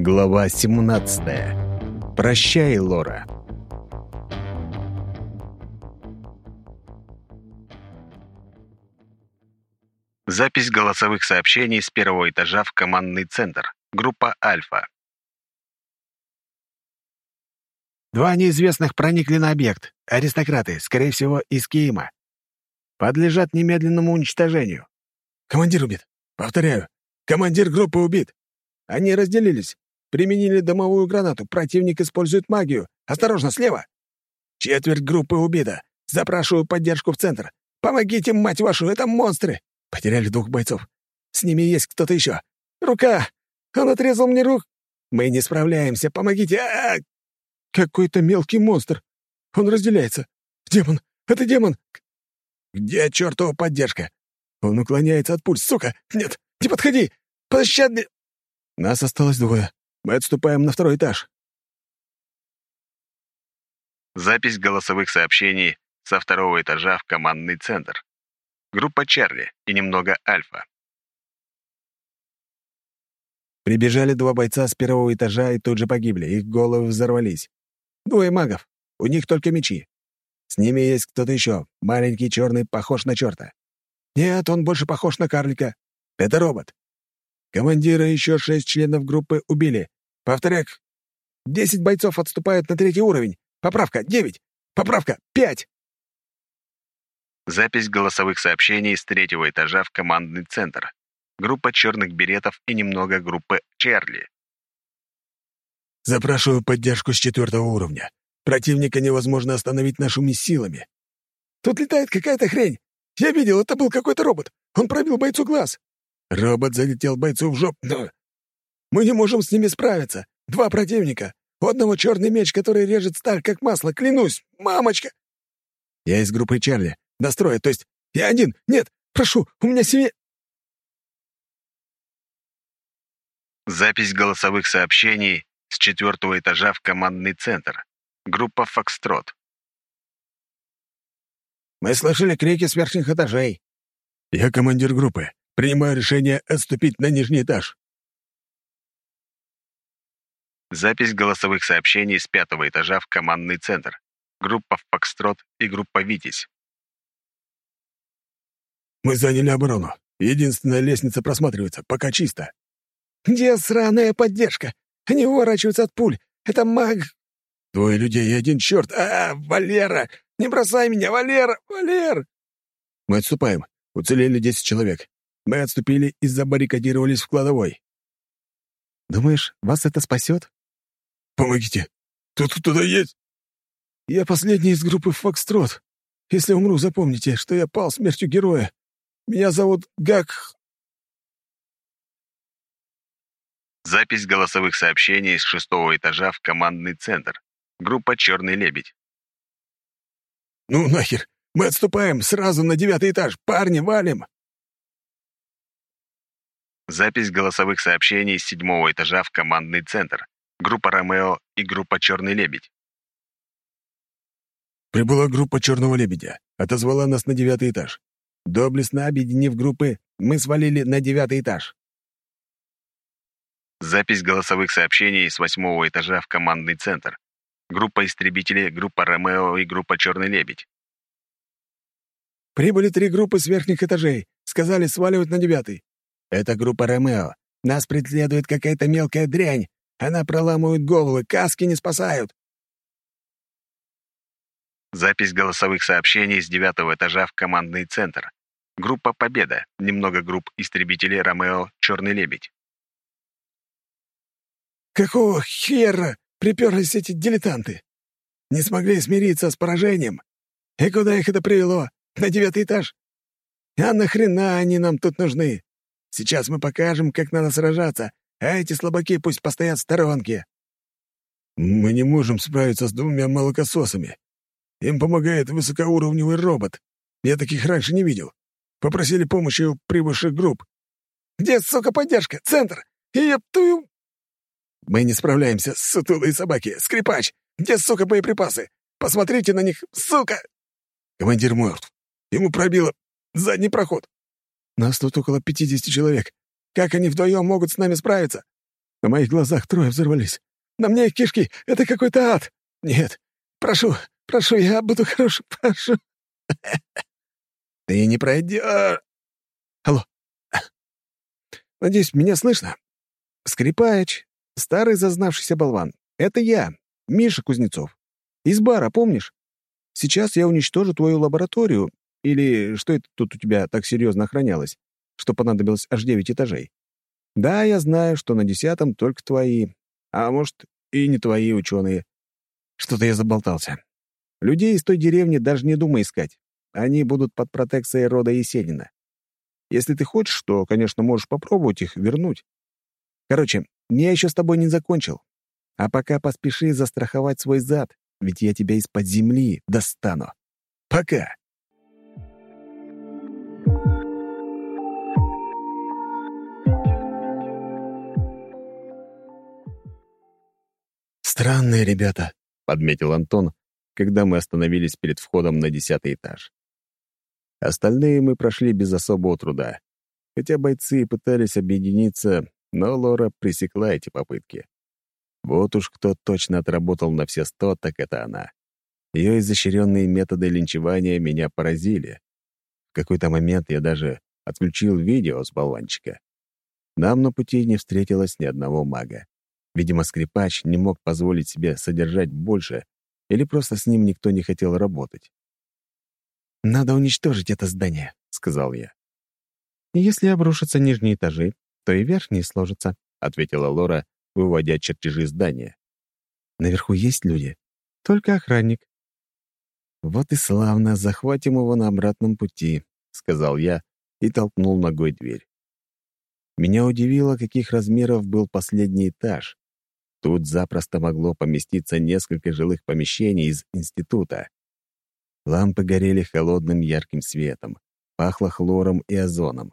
Глава 17. Прощай, Лора. Запись голосовых сообщений с первого этажа в командный центр. Группа «Альфа». Два неизвестных проникли на объект. Аристократы, скорее всего, из Киима. Подлежат немедленному уничтожению. Командир убит. Повторяю, командир группы убит. Они разделились. Применили дымовую гранату. Противник использует магию. Осторожно, слева. Четверть группы убита. Запрашиваю поддержку в центр. Помогите, мать вашу, это монстры. Потеряли двух бойцов. С ними есть кто-то еще. Рука! Он отрезал мне рук. Мы не справляемся. Помогите. А -а -а! Какой-то мелкий монстр. Он разделяется. Демон! Это демон! Где чертова поддержка? Он уклоняется от пуль, сука! Нет, не подходи! Пощадный! Нас осталось двое. Мы отступаем на второй этаж. Запись голосовых сообщений со второго этажа в командный центр. Группа Чарли и немного Альфа. Прибежали два бойца с первого этажа и тут же погибли. Их головы взорвались. Двое магов. У них только мечи. С ними есть кто-то еще. Маленький черный, похож на черта. Нет, он больше похож на карлика. Это робот. Командира еще шесть членов группы убили. Повторяю, десять бойцов отступают на третий уровень. Поправка — девять. Поправка — пять. Запись голосовых сообщений с третьего этажа в командный центр. Группа черных беретов и немного группы Чарли. Запрашиваю поддержку с четвертого уровня. Противника невозможно остановить нашими силами. Тут летает какая-то хрень. Я видел, это был какой-то робот. Он пробил бойцу глаз. Робот залетел бойцу в жопу. Но... Мы не можем с ними справиться. Два противника. У одного черный меч, который режет сталь, как масло. Клянусь, мамочка. Я из группы Чарли. Настроя, то есть я один. Нет, прошу, у меня семья... Запись голосовых сообщений с четвертого этажа в командный центр. Группа «Фокстрот». Мы слышали крики с верхних этажей. Я командир группы. Принимаю решение отступить на нижний этаж. Запись голосовых сообщений с пятого этажа в командный центр. Группа «Фокстрот» и группа «Витязь». Мы заняли оборону. Единственная лестница просматривается, пока чисто. Где сраная поддержка? Они уворачиваются от пуль. Это маг. Двое людей и один черт. А, Валера! Не бросай меня, Валера! Валер! Мы отступаем. Уцелели десять человек. Мы отступили и забаррикадировались в кладовой. Думаешь, вас это спасет? Помогите. Тут кто-то есть? Я последний из группы «Фокстрот». Если умру, запомните, что я пал смертью героя. Меня зовут Гак... Запись голосовых сообщений с шестого этажа в командный центр. Группа «Черный лебедь». «Ну нахер! Мы отступаем сразу на девятый этаж! Парни, валим!» Запись голосовых сообщений с седьмого этажа в командный центр. Группа «Ромео» и группа «Черный лебедь». Прибыла группа «Черного лебедя». Отозвала нас на девятый этаж. Доблестно объединив группы, мы свалили на девятый этаж. Запись голосовых сообщений с восьмого этажа в командный центр. Группа истребителей, группа «Ромео» и группа «Черный лебедь». Прибыли три группы с верхних этажей. Сказали сваливать на девятый. Это группа «Ромео». Нас преследует какая-то мелкая дрянь. Она проламывает головы, каски не спасают. Запись голосовых сообщений с девятого этажа в командный центр. Группа «Победа». Немного групп истребителей «Ромео», «Черный лебедь». Какого хера приперлись эти дилетанты? Не смогли смириться с поражением? И куда их это привело? На девятый этаж? А нахрена они нам тут нужны? Сейчас мы покажем, как надо сражаться, а эти слабаки пусть постоят в сторонке. Мы не можем справиться с двумя молокососами. Им помогает высокоуровневый робот. Я таких раньше не видел. Попросили помощи у прибывших групп. Где, сука, поддержка? Центр! Еп твою... Мы не справляемся с сутулой собаки. Скрипач! Где, сука, боеприпасы? Посмотрите на них, сука! Командир мертв. Ему пробило задний проход. Нас тут около 50 человек. Как они вдвоем могут с нами справиться? На моих глазах трое взорвались. На мне кишки — это какой-то ад. Нет, прошу, прошу, я буду хорошим, прошу. Ты не пройдешь. Алло. Надеюсь, меня слышно? Скрипач, старый зазнавшийся болван. Это я, Миша Кузнецов. Из бара, помнишь? Сейчас я уничтожу твою лабораторию. Или что это тут у тебя так серьезно охранялось, что понадобилось аж девять этажей? Да, я знаю, что на десятом только твои, а может, и не твои ученые. Что-то я заболтался. Людей из той деревни даже не думай искать. Они будут под протекцией рода Есенина. Если ты хочешь, то, конечно, можешь попробовать их вернуть. Короче, я еще с тобой не закончил. А пока поспеши застраховать свой зад, ведь я тебя из-под земли достану. Пока. «Странные ребята», — подметил Антон, когда мы остановились перед входом на десятый этаж. Остальные мы прошли без особого труда. Хотя бойцы пытались объединиться, но Лора пресекла эти попытки. Вот уж кто точно отработал на все сто, так это она. Ее изощренные методы линчевания меня поразили. В какой-то момент я даже отключил видео с болванчика. Нам на пути не встретилось ни одного мага. Видимо, скрипач не мог позволить себе содержать больше, или просто с ним никто не хотел работать. «Надо уничтожить это здание», — сказал я. «Если обрушатся нижние этажи, то и верхние сложатся», — ответила Лора, выводя чертежи здания. «Наверху есть люди?» «Только охранник». «Вот и славно, захватим его на обратном пути», — сказал я и толкнул ногой дверь. Меня удивило, каких размеров был последний этаж. Тут запросто могло поместиться несколько жилых помещений из института. Лампы горели холодным ярким светом, пахло хлором и озоном.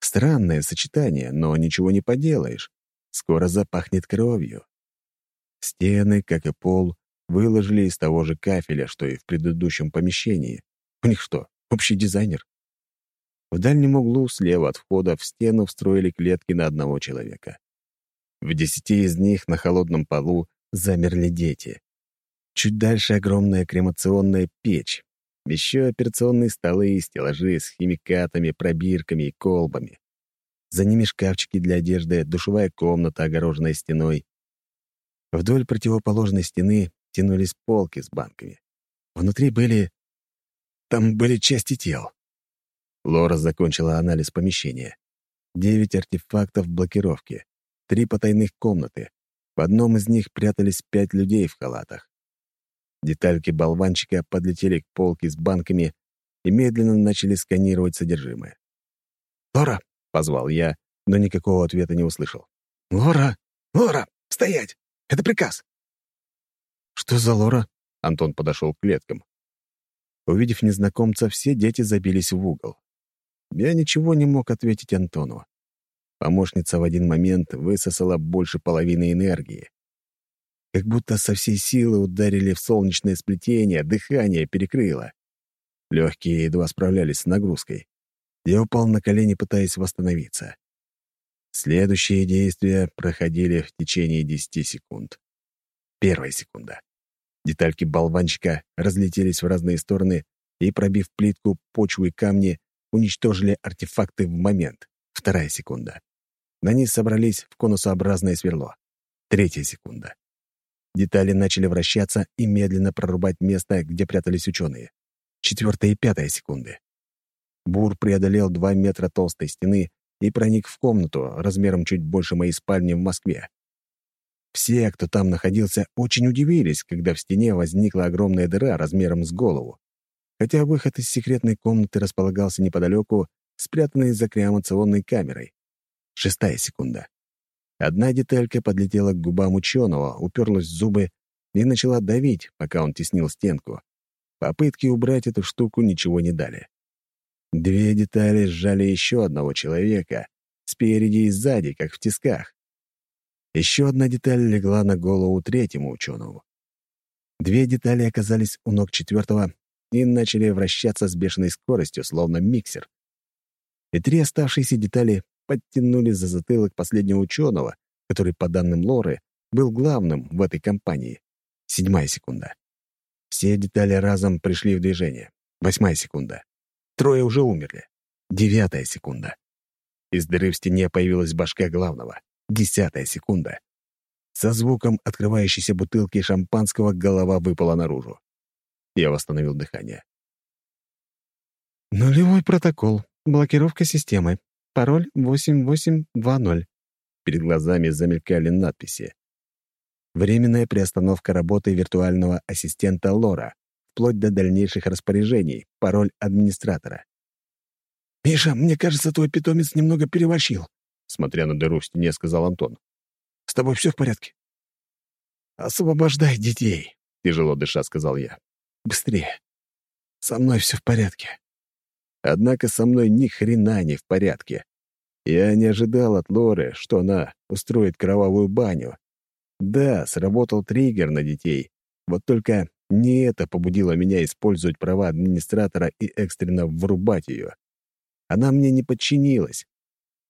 Странное сочетание, но ничего не поделаешь. Скоро запахнет кровью. Стены, как и пол, выложили из того же кафеля, что и в предыдущем помещении. У них что, общий дизайнер? В дальнем углу, слева от входа, в стену встроили клетки на одного человека. В десяти из них на холодном полу замерли дети. Чуть дальше огромная кремационная печь. Еще операционные столы и стеллажи с химикатами, пробирками и колбами. За ними шкафчики для одежды, душевая комната, огороженная стеной. Вдоль противоположной стены тянулись полки с банками. Внутри были... Там были части тел. Лора закончила анализ помещения. Девять артефактов блокировки три потайных комнаты. В одном из них прятались пять людей в халатах. Детальки болванчика подлетели к полке с банками и медленно начали сканировать содержимое. «Лора!» — позвал я, но никакого ответа не услышал. «Лора! Лора! Стоять! Это приказ!» «Что за Лора?» — Антон подошел к клеткам. Увидев незнакомца, все дети забились в угол. Я ничего не мог ответить Антону. Помощница в один момент высосала больше половины энергии. Как будто со всей силы ударили в солнечное сплетение, дыхание перекрыло. Легкие едва справлялись с нагрузкой. Я упал на колени, пытаясь восстановиться. Следующие действия проходили в течение 10 секунд. Первая секунда. Детальки болванчика разлетелись в разные стороны и, пробив плитку, почву и камни, уничтожили артефакты в момент. Вторая секунда. На ней собрались в конусообразное сверло. Третья секунда. Детали начали вращаться и медленно прорубать место, где прятались ученые. Четвертая и пятая секунды. Бур преодолел два метра толстой стены и проник в комнату размером чуть больше моей спальни в Москве. Все, кто там находился, очень удивились, когда в стене возникла огромная дыра размером с голову. Хотя выход из секретной комнаты располагался неподалеку, спрятанный за креационной камерой. Шестая секунда. Одна деталька подлетела к губам ученого, уперлась в зубы и начала давить, пока он теснил стенку. Попытки убрать эту штуку ничего не дали. Две детали сжали еще одного человека, спереди и сзади, как в тисках. Еще одна деталь легла на голову третьему ученому. Две детали оказались у ног четвертого и начали вращаться с бешеной скоростью, словно миксер. И три оставшиеся детали подтянули за затылок последнего ученого, который, по данным Лоры, был главным в этой компании. Седьмая секунда. Все детали разом пришли в движение. Восьмая секунда. Трое уже умерли. Девятая секунда. Из дыры в стене появилась башка главного. Десятая секунда. Со звуком открывающейся бутылки шампанского голова выпала наружу. Я восстановил дыхание. «Нулевой протокол. Блокировка системы. Пароль 8820». Перед глазами замелькали надписи. Временная приостановка работы виртуального ассистента Лора, вплоть до дальнейших распоряжений. Пароль администратора. «Миша, мне кажется, твой питомец немного переборщил», смотря на дыру в стене, сказал Антон. «С тобой все в порядке?» «Освобождай детей», — тяжело дыша сказал я. «Быстрее. Со мной все в порядке». Однако со мной ни хрена не в порядке. Я не ожидал от Лоры, что она устроит кровавую баню. Да, сработал триггер на детей. Вот только не это побудило меня использовать права администратора и экстренно врубать ее. Она мне не подчинилась.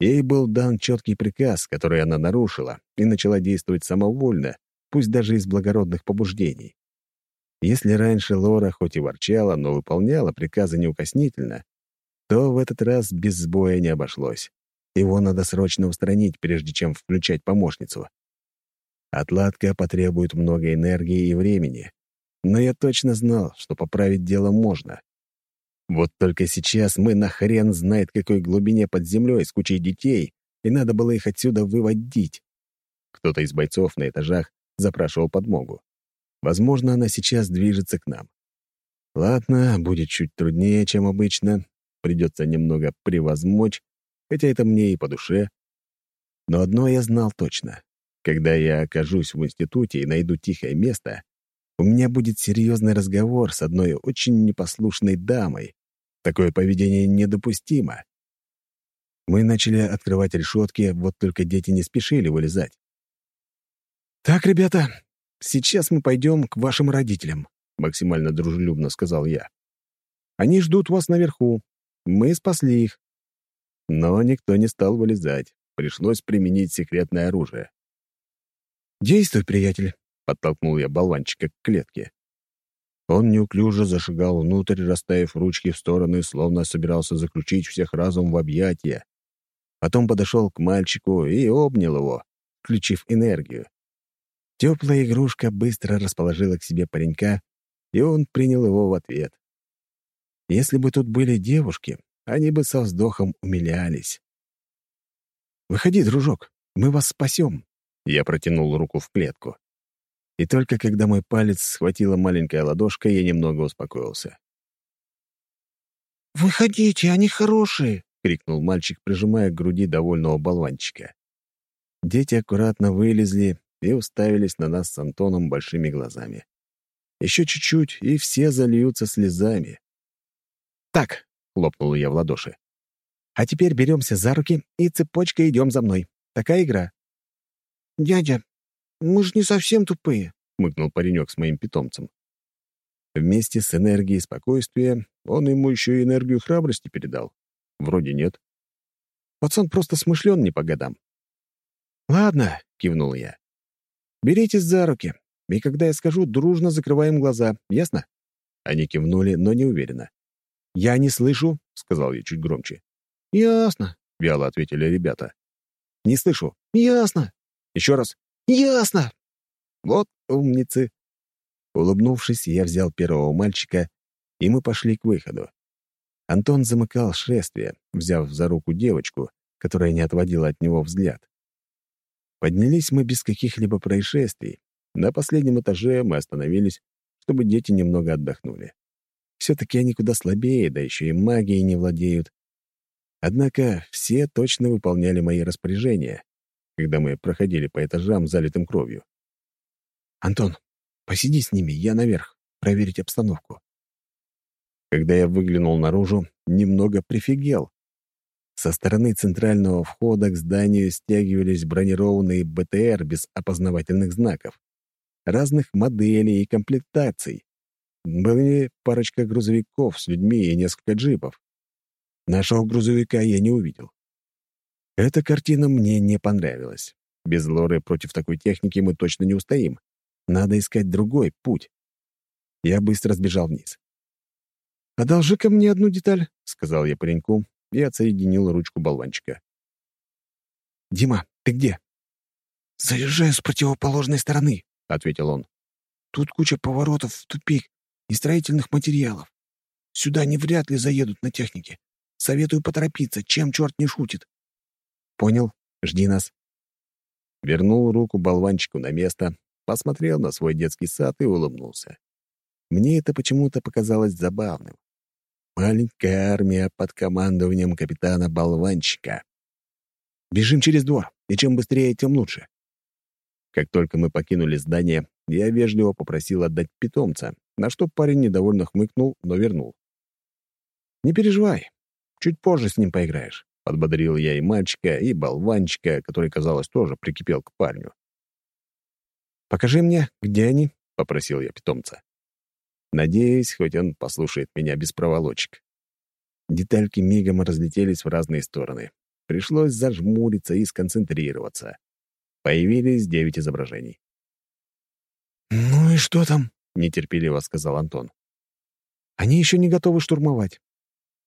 Ей был дан четкий приказ, который она нарушила, и начала действовать самовольно, пусть даже из благородных побуждений. Если раньше Лора хоть и ворчала, но выполняла приказы неукоснительно, то в этот раз без сбоя не обошлось. Его надо срочно устранить, прежде чем включать помощницу. Отладка потребует много энергии и времени, но я точно знал, что поправить дело можно. Вот только сейчас мы на хрен знает какой глубине под землей с кучей детей, и надо было их отсюда выводить. Кто-то из бойцов на этажах запрашивал подмогу. Возможно, она сейчас движется к нам. Ладно, будет чуть труднее, чем обычно. Придется немного превозмочь, хотя это мне и по душе. Но одно я знал точно. Когда я окажусь в институте и найду тихое место, у меня будет серьезный разговор с одной очень непослушной дамой, Такое поведение недопустимо. Мы начали открывать решетки, вот только дети не спешили вылезать. «Так, ребята, сейчас мы пойдем к вашим родителям», — максимально дружелюбно сказал я. «Они ждут вас наверху. Мы спасли их». Но никто не стал вылезать. Пришлось применить секретное оружие. «Действуй, приятель», — подтолкнул я болванчика к клетке. Он неуклюже зашагал внутрь, расставив ручки в стороны, словно собирался заключить всех разум в объятия. Потом подошел к мальчику и обнял его, включив энергию. Теплая игрушка быстро расположила к себе паренька, и он принял его в ответ. Если бы тут были девушки, они бы со вздохом умилялись. «Выходи, дружок, мы вас спасем!» Я протянул руку в клетку. И только когда мой палец схватила маленькая ладошка, я немного успокоился. «Выходите, они хорошие!» — крикнул мальчик, прижимая к груди довольного болванчика. Дети аккуратно вылезли и уставились на нас с Антоном большими глазами. Еще чуть-чуть, и все зальются слезами. «Так», — хлопнул я в ладоши, — «а теперь беремся за руки и цепочкой идем за мной. Такая игра». «Дядя, мы же не совсем тупые», — мыкнул паренек с моим питомцем. Вместе с энергией спокойствия он ему еще и энергию храбрости передал. Вроде нет. Пацан просто смышлен не по годам. «Ладно», — кивнул я. «Беритесь за руки, и когда я скажу, дружно закрываем глаза, ясно?» Они кивнули, но не уверенно. «Я не слышу», — сказал я чуть громче. «Ясно», — вяло ответили ребята. «Не слышу». «Ясно». «Еще раз». «Ясно!» «Вот умницы!» Улыбнувшись, я взял первого мальчика, и мы пошли к выходу. Антон замыкал шествие, взяв за руку девочку, которая не отводила от него взгляд. Поднялись мы без каких-либо происшествий. На последнем этаже мы остановились, чтобы дети немного отдохнули. Все-таки они куда слабее, да еще и магией не владеют. Однако все точно выполняли мои распоряжения, когда мы проходили по этажам, залитым кровью. «Антон, посиди с ними, я наверх, проверить обстановку». Когда я выглянул наружу, немного прифигел. Со стороны центрального входа к зданию стягивались бронированные БТР без опознавательных знаков, разных моделей и комплектаций. Были парочка грузовиков с людьми и несколько джипов. Нашего грузовика я не увидел. Эта картина мне не понравилась. Без лоры против такой техники мы точно не устоим. Надо искать другой путь. Я быстро сбежал вниз. «Одолжи-ка мне одну деталь», — сказал я пареньку и отсоединил ручку болванчика. «Дима, ты где?» «Заезжаю с противоположной стороны», — ответил он. «Тут куча поворотов в тупик и строительных материалов. Сюда не вряд ли заедут на технике. Советую поторопиться, чем черт не шутит». «Понял. Жди нас». Вернул руку болванчику на место, посмотрел на свой детский сад и улыбнулся. Мне это почему-то показалось забавным. Маленькая армия под командованием капитана-болванчика. Бежим через двор, и чем быстрее, тем лучше. Как только мы покинули здание, я вежливо попросил отдать питомца, на что парень недовольно хмыкнул, но вернул. «Не переживай, чуть позже с ним поиграешь», — подбодрил я и мальчика, и болванчика, который, казалось, тоже прикипел к парню. «Покажи мне, где они?» — попросил я питомца. Надеюсь, хоть он послушает меня без проволочек. Детальки мигом разлетелись в разные стороны. Пришлось зажмуриться и сконцентрироваться. Появились девять изображений. «Ну и что там?» — нетерпеливо сказал Антон. «Они еще не готовы штурмовать».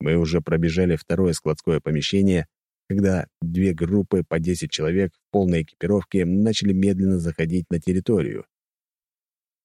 Мы уже пробежали второе складское помещение, когда две группы по 10 человек в полной экипировке начали медленно заходить на территорию.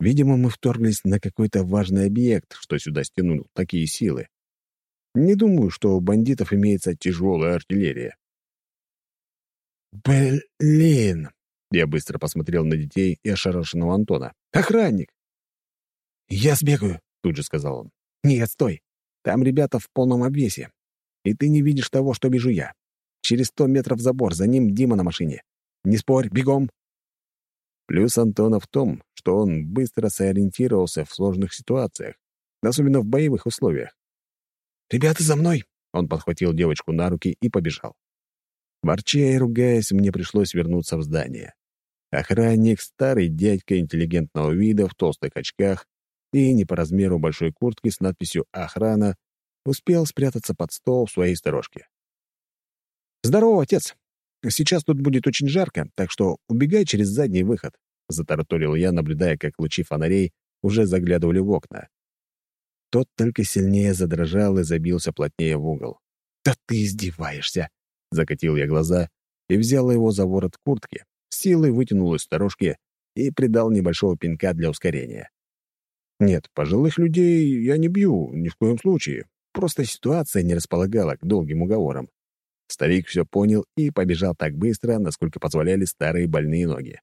Видимо, мы вторглись на какой-то важный объект, что сюда стянул такие силы. Не думаю, что у бандитов имеется тяжелая артиллерия. «Блин!» — я быстро посмотрел на детей и ошарашенного Антона. «Охранник!» «Я сбегаю», — тут же сказал он. «Нет, стой. Там ребята в полном обвесе. И ты не видишь того, что вижу я. Через сто метров забор, за ним Дима на машине. Не спорь, бегом!» Плюс Антона в том, что он быстро сориентировался в сложных ситуациях, особенно в боевых условиях. «Ребята, за мной!» Он подхватил девочку на руки и побежал. Ворча и ругаясь, мне пришлось вернуться в здание. Охранник, старый дядька интеллигентного вида в толстых очках и не по размеру большой куртки с надписью «Охрана», успел спрятаться под стол в своей сторожке. «Здорово, отец! Сейчас тут будет очень жарко, так что убегай через задний выход», — затараторил я, наблюдая, как лучи фонарей уже заглядывали в окна. Тот только сильнее задрожал и забился плотнее в угол. «Да ты издеваешься!» — закатил я глаза и взял его за ворот куртки, силой вытянул из сторожки и придал небольшого пинка для ускорения. Нет, пожилых людей я не бью, ни в коем случае. Просто ситуация не располагала к долгим уговорам. Старик все понял и побежал так быстро, насколько позволяли старые больные ноги.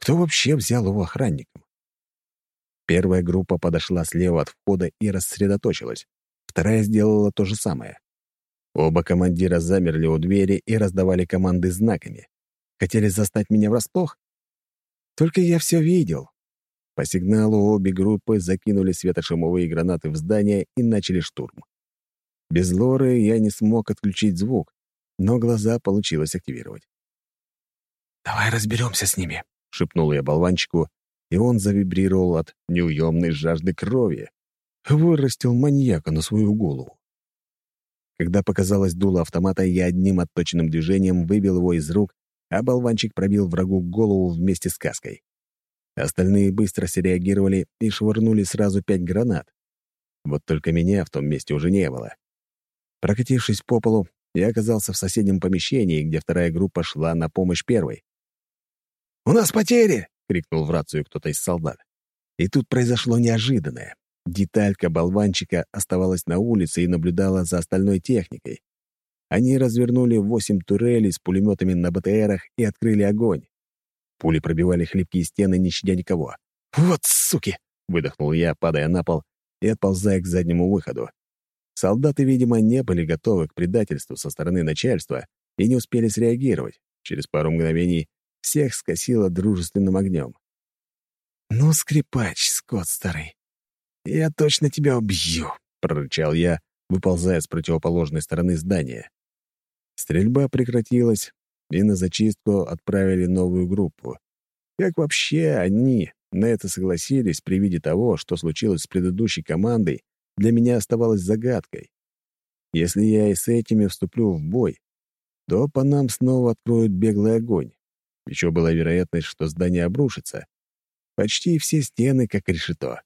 Кто вообще взял его охранником? Первая группа подошла слева от входа и рассредоточилась. Вторая сделала то же самое. Оба командира замерли у двери и раздавали команды знаками. Хотели застать меня врасплох? Только я все видел. По сигналу обе группы закинули светошумовые гранаты в здание и начали штурм. Без лоры я не смог отключить звук, но глаза получилось активировать. «Давай разберемся с ними», — шепнул я болванчику, и он завибрировал от неуемной жажды крови. Вырастил маньяка на свою голову. Когда показалось дуло автомата, я одним отточенным движением выбил его из рук, а болванчик пробил врагу голову вместе с каской. Остальные быстро среагировали и швырнули сразу пять гранат. Вот только меня в том месте уже не было. Прокатившись по полу, я оказался в соседнем помещении, где вторая группа шла на помощь первой. «У нас потери!» — крикнул в рацию кто-то из солдат. И тут произошло неожиданное. Деталька болванчика оставалась на улице и наблюдала за остальной техникой. Они развернули восемь турелей с пулеметами на БТРах и открыли огонь. Пули пробивали хлипкие стены, не щадя никого. «Вот суки!» — выдохнул я, падая на пол и отползая к заднему выходу. Солдаты, видимо, не были готовы к предательству со стороны начальства и не успели среагировать. Через пару мгновений всех скосило дружественным огнем. «Ну, скрипач, скот старый, я точно тебя убью!» — прорычал я, выползая с противоположной стороны здания. Стрельба прекратилась, и на зачистку отправили новую группу. Как вообще они на это согласились при виде того, что случилось с предыдущей командой, для меня оставалось загадкой. Если я и с этими вступлю в бой, то по нам снова откроют беглый огонь. Еще была вероятность, что здание обрушится. Почти все стены как решето.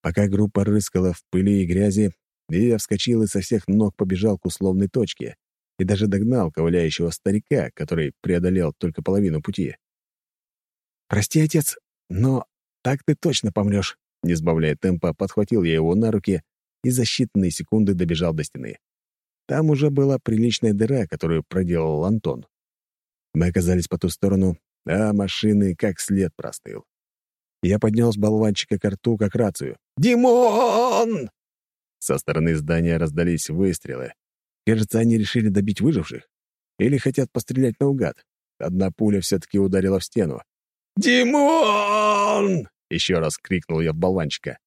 Пока группа рыскала в пыли и грязи, я вскочил и со всех ног побежал к условной точке и даже догнал ковыляющего старика, который преодолел только половину пути. «Прости, отец, но так ты точно помрешь», — не сбавляя темпа, подхватил я его на руки и за считанные секунды добежал до стены. Там уже была приличная дыра, которую проделал Антон. Мы оказались по ту сторону, а машины как след простыл. Я поднес болванчика к рту, как рацию. «Димон!» Со стороны здания раздались выстрелы. Кажется, они решили добить выживших. Или хотят пострелять наугад. Одна пуля все-таки ударила в стену. «Димон!» — еще раз крикнул я в болванчика.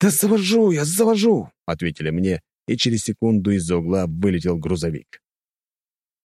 «Да завожу я, завожу!» — ответили мне, и через секунду из-за угла вылетел грузовик.